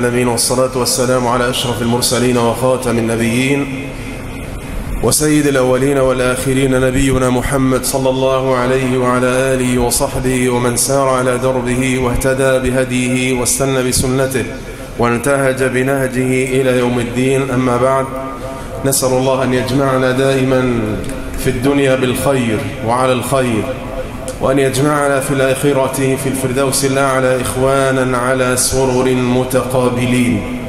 العالمين والصلاة والسلام على أشرف المرسلين وخاتم النبيين وسيد الأولين والآخرين نبينا محمد صلى الله عليه وعلى آله وصحبه ومن سار على دربه واهتدى بهديه واستنى بسنته وانتهج بنهجه إلى يوم الدين. أما بعد نسأل الله أن يجمعنا دائما في الدنيا بالخير وعلى الخير. وأن يجمعنا في الآخرة في الفردوس الأعلى إخوانا على سرر متقابلين.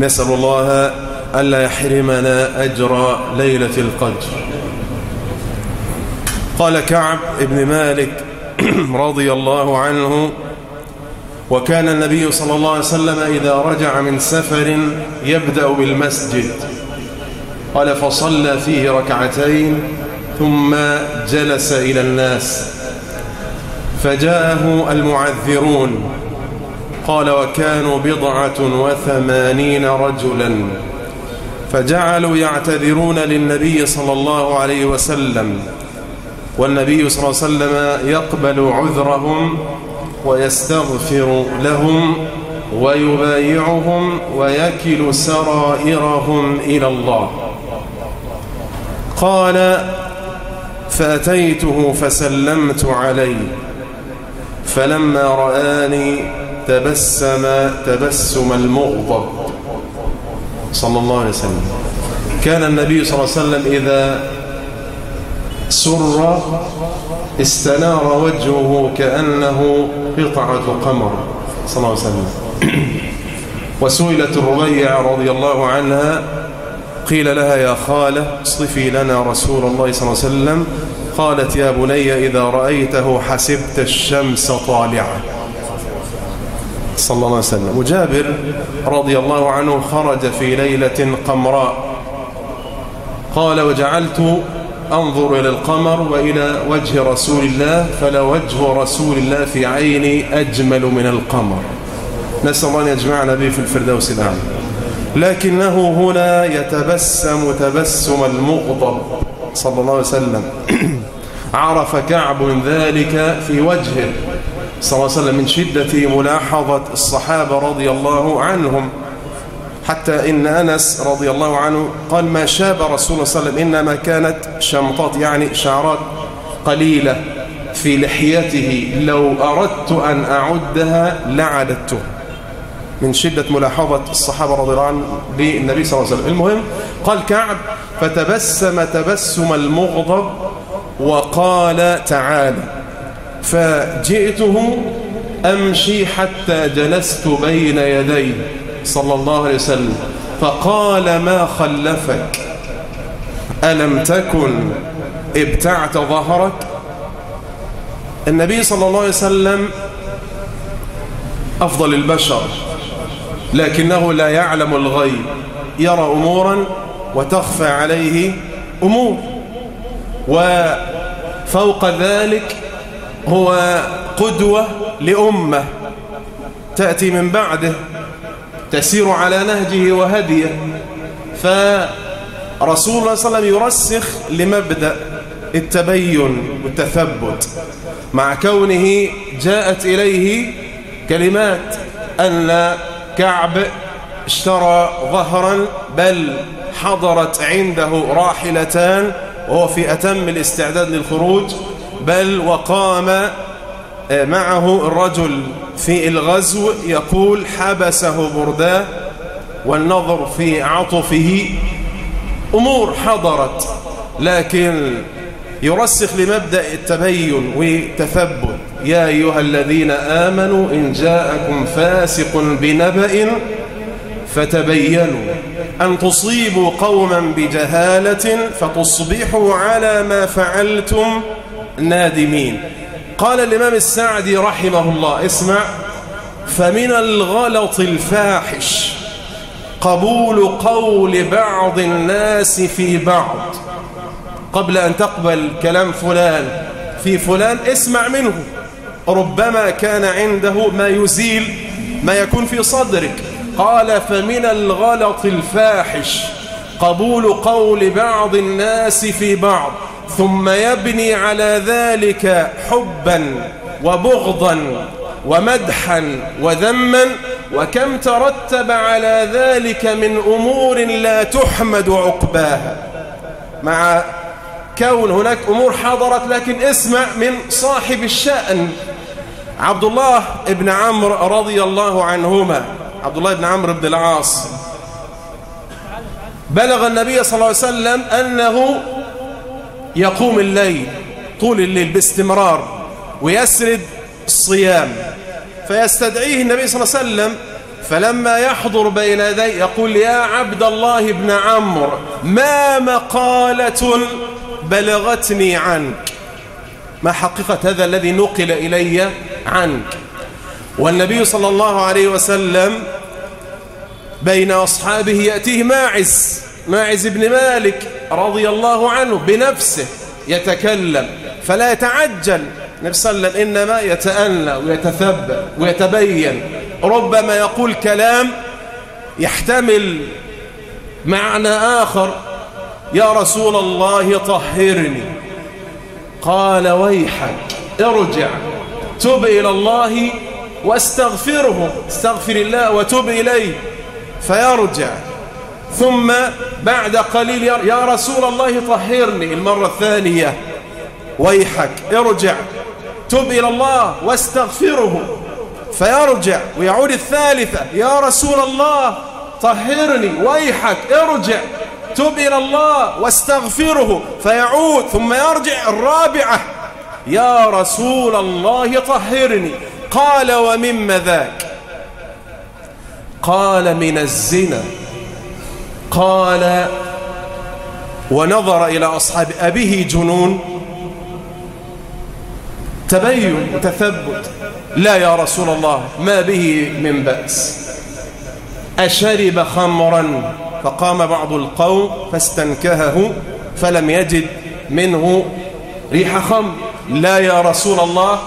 نسأل الله ألا يحرمنا أجر ليلة القدر. قال كعب ابن مالك رضي الله عنه وكان النبي صلى الله عليه وسلم إذا رجع من سفر يبدأ بالمسجد. قال فصلى فيه ركعتين ثم جلس إلى الناس. فجاءه المعذرون قال وكانوا بضعة وثمانين رجلا فجعلوا يعتذرون للنبي صلى الله عليه وسلم والنبي صلى الله عليه وسلم يقبل عذرهم ويستغفر لهم ويبايعهم ويكل سرائرهم إلى الله. قال فأتيته فسلمت عليه. فلما رآني تبسم تبسم المغضب. صلى الله عليه وسلم. كان النبي صلى الله عليه وسلم إذا سر استنار وجهه كأنه قطعة قمر. صلى الله عليه وسلم. وسئلت الربيع رضي الله عنها قيل لها يا خالة اصطفي لنا رسول الله صلى الله عليه وسلم قالت يا بني إذا رأيته حسبت الشمس طالعة. صلى الله عليه وسلم. وجابر رضي الله عنه خرج في ليلة قمراء. قال وجعلت أنظر إلى القمر وإلى وجه رسول الله فلا وجه رسول الله في عيني أجمل من القمر. نسأل الله أن يجمعنا به في الفردوس الأعلى. لكنه هنا يتبسم تبسم المغضب. صلى الله عليه وسلم. عرف كعب من ذلك في وجهه. صلى الله عليه وسلم من شدة ملاحظة الصحابة رضي الله عنهم. حتى إن أنس رضي الله عنه قال ما شاب رسول الله صلى الله عليه وسلم إنما كانت شمطات يعني شعرات قليلة في لحيته. لو أردت أن أعدها لعددته. من شدة ملاحظة الصحابة رضي الله عنهم بالنبي صلى الله عليه وسلم. المهم قال كعب فتبسم تبسم المغضب وقال تعالى فجئته أمشي حتى جلست بين يديه صلى الله عليه وسلم فقال ما خلفك؟ ألم تكن ابتعت ظهرك؟ النبي صلى الله عليه وسلم أفضل البشر. لكنه لا يعلم الغيب. يرى أمورا وتخفى عليه أمور. وفوق ذلك هو قدوة لأمة تأتي من بعده تسير على نهجه وهديه. فرسول الله صلى الله عليه وسلم يرسخ لمبدأ التبين والتثبت. مع كونه جاءت إليه كلمات أن كعب اشترى ظهرا بل حضرت عنده راحلتان وهو في أتم الاستعداد للخروج بل وقام معه الرجل في الغزو يقول حبسه برداه والنظر في عطفه أمور حضرت لكن يرسخ لمبدأ التبين والتثبت يا أيها الذين آمنوا إن جاءكم فاسق بنبأ فتبينوا. أن تصيبوا قوما بجهالة فتصبحوا على ما فعلتم نادمين. قال الإمام السعدي رحمه الله اسمع فمن الغلط الفاحش قبول قول بعض الناس في بعض. قبل أن تقبل كلام فلان في فلان اسمع منه. ربما كان عنده ما يزيل ما يكون في صدرك. قال فمن الغلط الفاحش قبول قول بعض الناس في بعض ثم يبني على ذلك حبا وبغضا ومدحا وذما. وكم ترتب على ذلك من أمور لا تحمد عقباها. مع كون هناك أمور حضرت لكن اسمع من صاحب الشأن عبد الله بن عمرو رضي الله عنهما. عبد الله بن عمرو بن العاص. بلغ النبي صلى الله عليه وسلم أنه يقوم الليل طول الليل باستمرار ويسرد الصيام. فيستدعيه النبي صلى الله عليه وسلم فلما يحضر بين يديه يقول يا عبد الله بن عمرو ما مقالة بلغتني عنك. ما حقيقة هذا الذي نقل إلي عنك. والنبي صلى الله عليه وسلم بين أصحابه يأتيه ماعز ماعز بن مالك رضي الله عنه بنفسه يتكلم فلا يتعجل. النبي صلى الله عليه وسلم إنما يتأنى ويتثبت ويتبين. ربما يقول كلام يحتمل معنى آخر يا رسول الله طهرني. قال ويحك ارجع. تب إلى الله واستغفره. استغفر الله وتب إليه فيرجع. ثم بعد قليل يا رسول الله طهرني. المرة الثانية ويحك ارجع. تب إلى الله واستغفره فيرجع. ويعود الثالثة يا رسول الله طهرني. ويحك ارجع. تب إلى الله واستغفره فيعود ثم يرجع الرابعة. يا رسول الله طهرني. قال ومما ذاك؟ قال من الزنا. قال ونظر إلى أصحاب أبيه جنون. تبين وتثبت لا يا رسول الله ما به من بأس. أشرب خمرا. فقام بعض القوم فاستنكهه فلم يجد منه ريح خمر لا يا رسول الله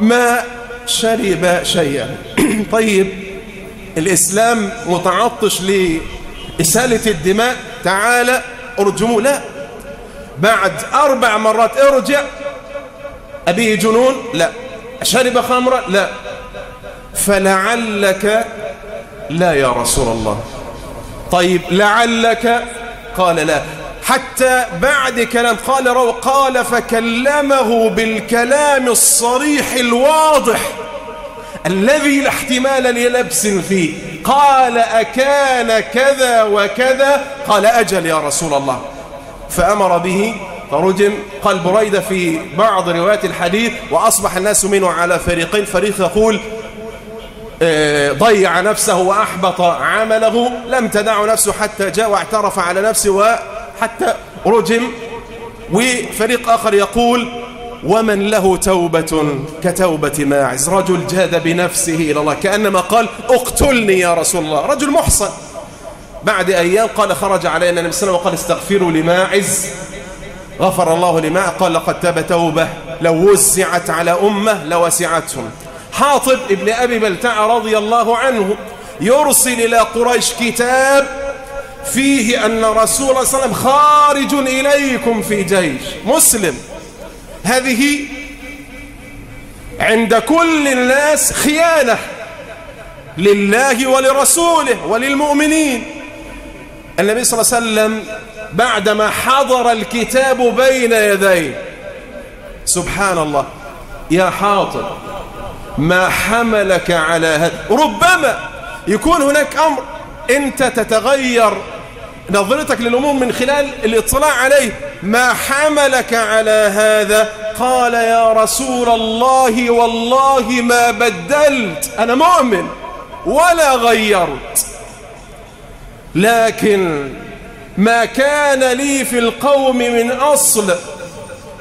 ما شرب شيئا. طيب الإسلام متعطش لإسالة الدماء. تعالى ارجموا لا بعد أربع مرات ارجع. أبيه جنون لا. شرب خمرا لا. فلعلك لا يا رسول الله. طيب لعلك قال لا. حتى بعد كلام قال رو قال فكلمه بالكلام الصريح الواضح الذي لا احتمال للبس فيه. قال أكان كذا وكذا؟ قال أجل يا رسول الله. فأمر به فرجم قال بريدة في بعض روايات الحديث وأصبح الناس منه على فريقين. فريق يقول ضيع نفسه وأحبط عمله. لم تدع نفسه حتى جاء واعترف على نفسه وحتى رجم. وفريق آخر يقول ومن له توبة كتوبة ماعز رجل جاد بنفسه إلى الله كأنما قال اقتلني يا رسول الله. رجل محصن. بعد أيام قال خرج علينا النبي صلى الله عليه وسلم وقال استغفروا لماعز غفر الله لما قال لقد تاب توبة لو وسعت على أمة لوسعتهم. حاطب ابن أبي بلتع رضي الله عنه يرسل إلى قريش كتاب فيه أن رسول الله صلى الله عليه وسلم خارج إليكم في جيش. مسلم. هذه عند كل الناس خيانة لله ولرسوله وللمؤمنين. النبي صلى الله عليه وسلم بعدما حضر الكتاب بين يديه سبحان الله يا حاطب. ما حملك على هذا ربما يكون هناك أمر. أنت تتغير نظرتك للأمور من خلال الاطلاع عليه. ما حملك على هذا؟ قال يا رسول الله والله ما بدلت. أنا مؤمن ولا غيرت. لكن ما كان لي في القوم من أصل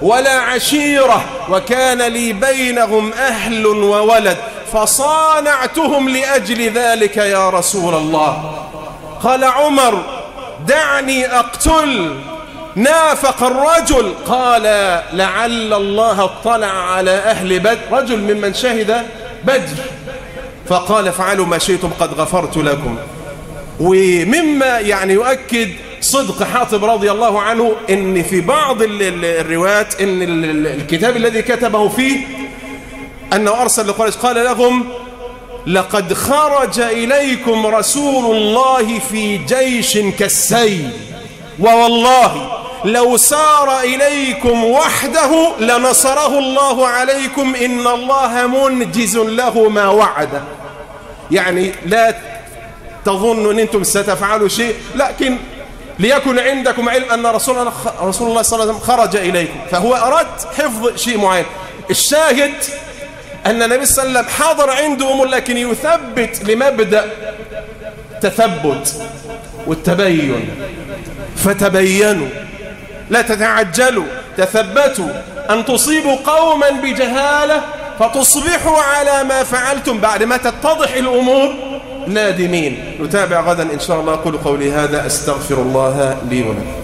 ولا عشيرة وكان لي بينهم أهل وولد فصانعتهم لأجل ذلك يا رسول الله. قال عمر دعني أقتل. نافق الرجل. قال لعل الله اطلع على أهل بدر. رجل ممن شهد بدر. فقال فعلوا ما شئتم قد غفرت لكم. ومما يعني يؤكد صدق حاطب رضي الله عنه إن في بعض الروايات إن الكتاب الذي كتبه فيه أنه أرسل لقريش قال لهم لقد خرج إليكم رسول الله في جيش كالسيل ووالله لو سار إليكم وحده لنصره الله عليكم إن الله منجز له ما وعده. يعني لا تظنوا أن أنتم ستفعلوا شيء لكن ليكن عندكم علم أن رسول الله, رسول الله صلى الله عليه وسلم خرج إليكم. فهو أراد حفظ شيء معين. الشاهد أن النبي صلى الله عليه وسلم حاضر عنده أمور لكن يثبت لمبدأ تثبت والتبين. فتبينوا. لا تتعجلوا. تثبتوا. أن تصيبوا قوما بجهالة فتصبحوا على ما فعلتم. بعد ما تتضح الأمور نادمين. نتابع غدا إن شاء الله. أقول قولي هذا أستغفر الله لي ولكم.